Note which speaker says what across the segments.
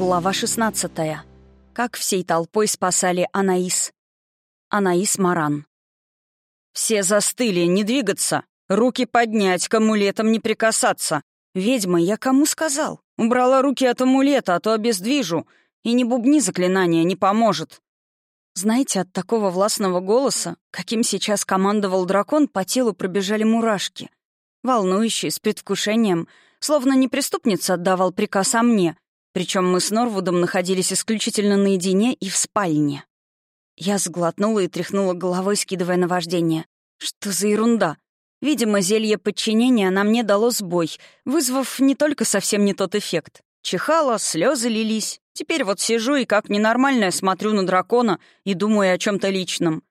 Speaker 1: Глава 16. Как всей толпой спасали Анаис. Анаис Маран. «Все застыли, не двигаться, руки поднять, к амулетам не прикасаться. Ведьма, я кому сказал? Убрала руки от амулета, а то обездвижу. И не бубни заклинания, не поможет». Знаете, от такого властного голоса, каким сейчас командовал дракон, по телу пробежали мурашки. Волнующие, с предвкушением, словно не преступница отдавал приказ о мне — причем мы с Норвудом находились исключительно наедине и в спальне. Я сглотнула и тряхнула головой, скидывая наваждение. Что за ерунда? Видимо, зелье подчинения на мне дало сбой, вызвав не только совсем не тот эффект. Чихала, слезы лились. Теперь вот сижу и как ненормальная смотрю на дракона и думаю о чем то личном.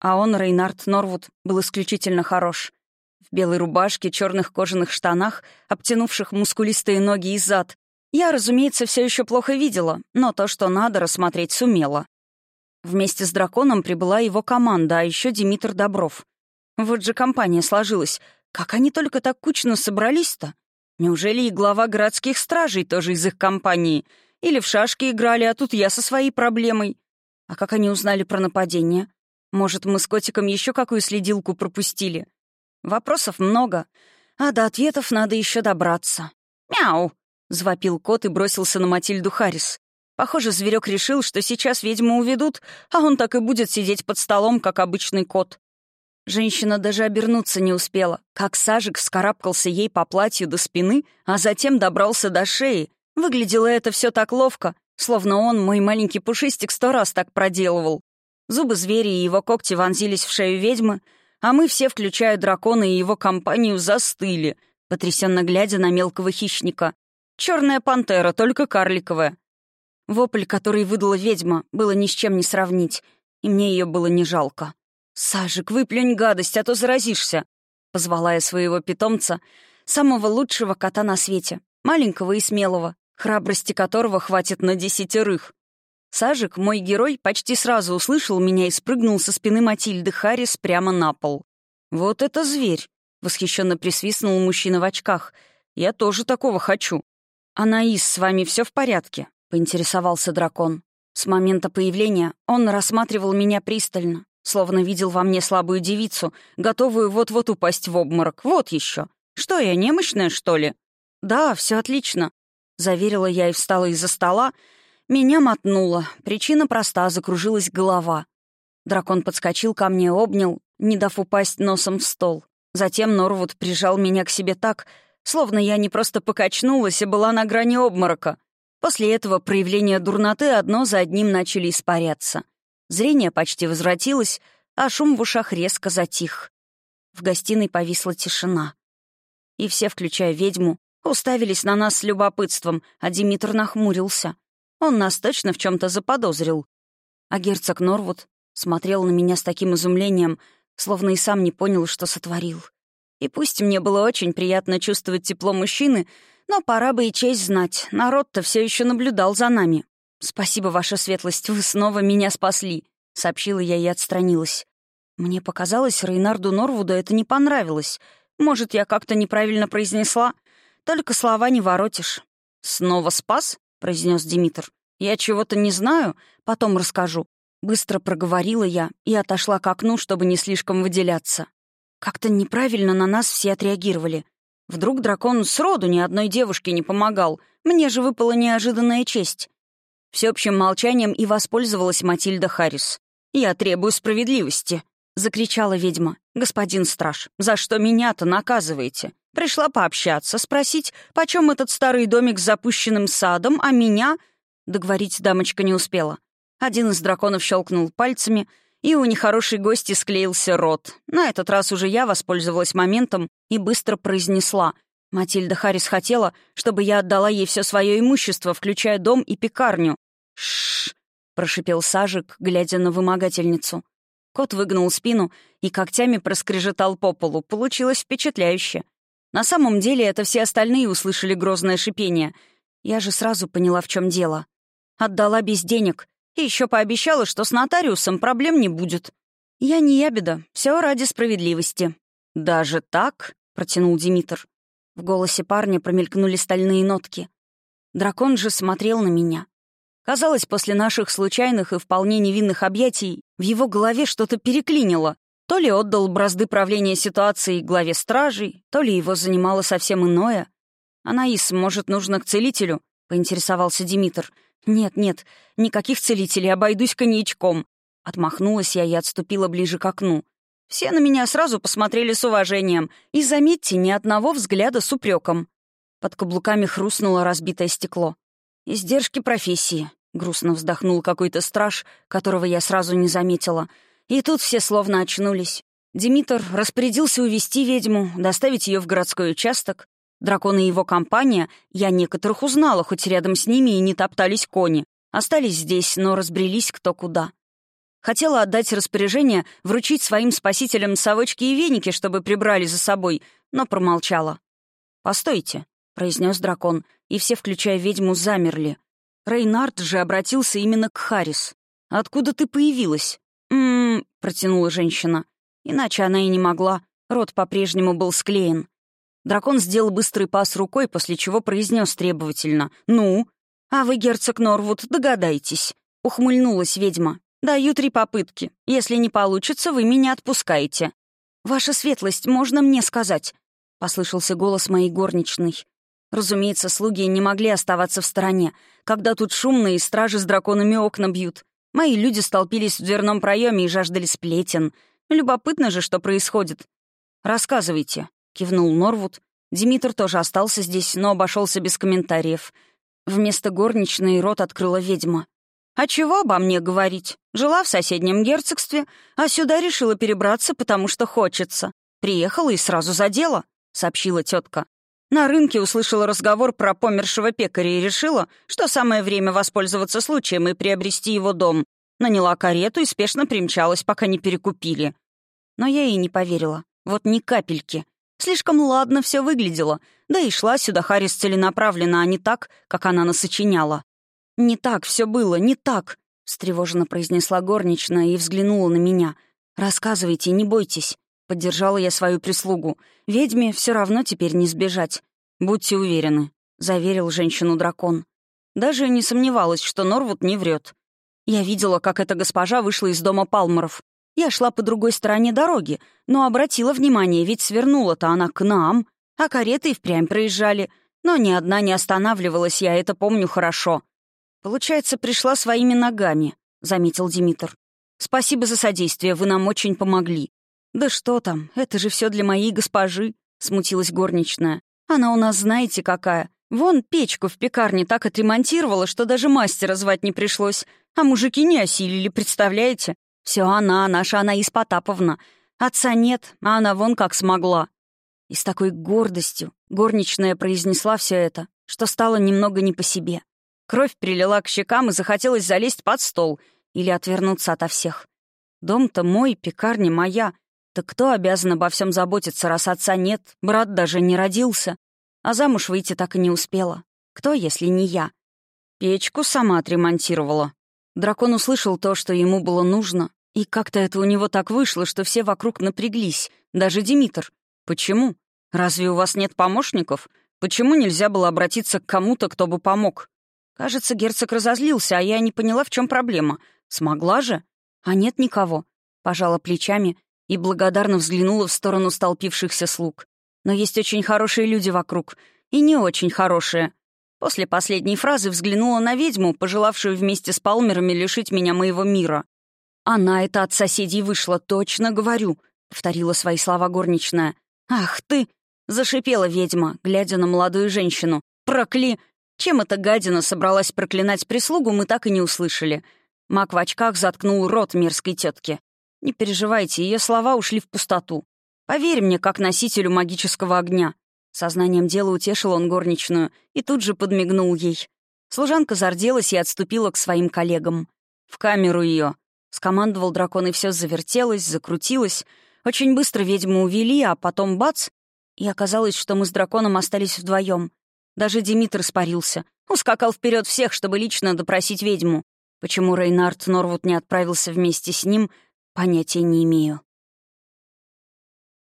Speaker 1: А он, Рейнард Норвуд, был исключительно хорош. В белой рубашке, черных кожаных штанах, обтянувших мускулистые ноги и зад, я, разумеется, все еще плохо видела, но то, что надо, рассмотреть сумела. Вместе с драконом прибыла его команда, а еще Димитр Добров. Вот же компания сложилась. Как они только так кучно собрались-то? Неужели и глава городских стражей тоже из их компании? Или в шашки играли, а тут я со своей проблемой? А как они узнали про нападение? Может, мы с котиком еще какую следилку пропустили? Вопросов много, а до ответов надо еще добраться. «Мяу!» — завопил кот и бросился на Матильду Харрис. Похоже, зверек решил, что сейчас ведьму уведут, а он так и будет сидеть под столом, как обычный кот. Женщина даже обернуться не успела, как сажик вскарабкался ей по платью до спины, а затем добрался до шеи. Выглядело это все так ловко, словно он, мой маленький пушистик, сто раз так проделывал. Зубы зверя и его когти вонзились в шею ведьмы, а мы все, включая дракона и его компанию, застыли, потрясенно глядя на мелкого хищника. Черная пантера, только карликовая. Вопль, который выдала ведьма, было ни с чем не сравнить, и мне ее было не жалко. «Сажик, выплюнь гадость, а то заразишься!» Позвала я своего питомца, самого лучшего кота на свете, маленького и смелого, храбрости которого хватит на десятерых. Сажик, мой герой, почти сразу услышал меня и спрыгнул со спины Матильды Харрис прямо на пол. «Вот это зверь!» — восхищенно присвистнул мужчина в очках. «Я тоже такого хочу!» «Анаис, с вами все в порядке?» — поинтересовался дракон. С момента появления он рассматривал меня пристально, словно видел во мне слабую девицу, готовую вот-вот упасть в обморок. Вот еще. Что я, немощная, что ли? «Да, все отлично», — заверила я и встала из-за стола. Меня мотнуло. Причина проста, закружилась голова. Дракон подскочил ко мне, обнял, не дав упасть носом в стол. Затем Норвуд прижал меня к себе так, Словно я не просто покачнулась и была на грани обморока. После этого проявления дурноты одно за одним начали испаряться. Зрение почти возвратилось, а шум в ушах резко затих. В гостиной повисла тишина. И все, включая ведьму, уставились на нас с любопытством, а Димитр нахмурился. Он нас точно в чем то заподозрил. А герцог Норвуд смотрел на меня с таким изумлением, словно и сам не понял, что сотворил. И пусть мне было очень приятно чувствовать тепло мужчины, но пора бы и честь знать. Народ-то все еще наблюдал за нами. «Спасибо, ваша светлость, вы снова меня спасли», — сообщила я и отстранилась. Мне показалось, Рейнарду Норвуду это не понравилось. Может, я как-то неправильно произнесла? Только слова не воротишь. «Снова спас?» — произнес Димитр. «Я чего-то не знаю, потом расскажу». Быстро проговорила я и отошла к окну, чтобы не слишком выделяться. Как-то неправильно на нас все отреагировали. Вдруг дракон сроду ни одной девушке не помогал. Мне же выпала неожиданная честь. Всеобщим молчанием и воспользовалась Матильда Харрис. «Я требую справедливости», — закричала ведьма. «Господин страж, за что меня-то наказываете? Пришла пообщаться, спросить, почем этот старый домик с запущенным садом, а меня...» Договорить дамочка не успела. Один из драконов щелкнул пальцами — и у нехорошей гости склеился рот. На этот раз уже я воспользовалась моментом и быстро произнесла. Матильда Харрис хотела, чтобы я отдала ей все свое имущество, включая дом и пекарню. Шш, прошипел Сажик, глядя на вымогательницу. Кот выгнул спину и когтями проскрежетал по полу. Получилось впечатляюще. На самом деле это все остальные услышали грозное шипение. Я же сразу поняла, в чем дело. Отдала без денег, и еще пообещала, что с нотариусом проблем не будет. Я не ябеда, все ради справедливости. «Даже так?» — протянул Димитр. В голосе парня промелькнули стальные нотки. Дракон же смотрел на меня. Казалось, после наших случайных и вполне невинных объятий в его голове что-то переклинило. То ли отдал бразды правления ситуацией главе стражей, то ли его занимало совсем иное. «Анаис, может, нужно к целителю?» — поинтересовался Димитр. «Нет, нет, никаких целителей, обойдусь коньячком». Отмахнулась я и отступила ближе к окну. Все на меня сразу посмотрели с уважением, и, заметьте, ни одного взгляда с упреком. Под каблуками хрустнуло разбитое стекло. «Издержки профессии», — грустно вздохнул какой-то страж, которого я сразу не заметила. И тут все словно очнулись. Димитр распорядился увести ведьму, доставить ее в городской участок. Дракон и его компания, я некоторых узнала, хоть рядом с ними и не топтались кони. Остались здесь, но разбрелись кто куда. Хотела отдать распоряжение вручить своим спасителям совочки и веники, чтобы прибрали за собой, но промолчала. «Постойте», — произнес дракон, и все, включая ведьму, замерли. Рейнард же обратился именно к Харрис. «Откуда ты появилась?» «М-м-м», протянула женщина. Иначе она и не могла. Рот по-прежнему был склеен. Дракон сделал быстрый пас рукой, после чего произнес требовательно. «Ну?» «А вы, герцог Норвуд, догадайтесь», — ухмыльнулась ведьма. «Даю три попытки. Если не получится, вы меня отпускаете». «Ваша светлость, можно мне сказать?» — послышался голос моей горничной. Разумеется, слуги не могли оставаться в стороне, когда тут шумно и стражи с драконами окна бьют. Мои люди столпились в дверном проеме и жаждали сплетен. Любопытно же, что происходит. «Рассказывайте», — кивнул Норвуд. Димитр тоже остался здесь, но обошелся без комментариев. Вместо горничной рот открыла ведьма. «А чего обо мне говорить? Жила в соседнем герцогстве, а сюда решила перебраться, потому что хочется. Приехала и сразу за дело», — сообщила тетка. На рынке услышала разговор про помершего пекаря и решила, что самое время воспользоваться случаем и приобрести его дом. Наняла карету и спешно примчалась, пока не перекупили. Но я ей не поверила. Вот ни капельки. Слишком ладно все выглядело. Да и шла сюда Харрис целенаправленно, а не так, как она насочиняла. «Не так все было, не так», — встревоженно произнесла горничная и взглянула на меня. «Рассказывайте, не бойтесь», — поддержала я свою прислугу. «Ведьме все равно теперь не сбежать». «Будьте уверены», — заверил женщину дракон. Даже не сомневалась, что Норвуд не врет. Я видела, как эта госпожа вышла из дома Палмеров. Я шла по другой стороне дороги, но обратила внимание, ведь свернула-то она к нам, а кареты и впрямь проезжали. Но ни одна не останавливалась, я это помню хорошо. «Получается, пришла своими ногами», — заметил Димитр. «Спасибо за содействие, вы нам очень помогли». «Да что там, это же все для моей госпожи», — смутилась горничная. «Она у нас знаете какая. Вон печку в пекарне так отремонтировала, что даже мастера звать не пришлось. А мужики не осилили, представляете? Все она, наша Анаис Потаповна. Отца нет, а она вон как смогла». И с такой гордостью горничная произнесла все это, что стало немного не по себе. Кровь прилила к щекам и захотелось залезть под стол или отвернуться ото всех. Дом-то мой, пекарня моя. Так кто обязан обо всем заботиться, раз отца нет, брат даже не родился? А замуж выйти так и не успела. Кто, если не я? Печку сама отремонтировала. Дракон услышал то, что ему было нужно, и как-то это у него так вышло, что все вокруг напряглись, даже Димитр. Почему? Разве у вас нет помощников? Почему нельзя было обратиться к кому-то, кто бы помог? Кажется, герцог разозлился, а я не поняла, в чем проблема. Смогла же? А нет никого. Пожала плечами и благодарно взглянула в сторону столпившихся слуг. Но есть очень хорошие люди вокруг, и не очень хорошие. После последней фразы взглянула на ведьму, пожелавшую вместе с Палмерами лишить меня моего мира. «Она это от соседей вышла, точно говорю», — повторила свои слова горничная. «Ах ты!» — зашипела ведьма, глядя на молодую женщину. «Прокли...» Чем эта гадина собралась проклинать прислугу, мы так и не услышали. Мак в очках заткнул рот мерзкой тетке. Не переживайте, ее слова ушли в пустоту. Поверь мне, как носителю магического огня. Сознанием дела утешил он горничную и тут же подмигнул ей. Служанка зарделась и отступила к своим коллегам. «В камеру ее!» Скомандовал дракон, и все завертелось, закрутилось. Очень быстро ведьму увели, а потом бац! И оказалось, что мы с драконом остались вдвоем. Даже Димитр спарился. Ускакал вперед всех, чтобы лично допросить ведьму. Почему Рейнард Норвуд не отправился вместе с ним, понятия не имею.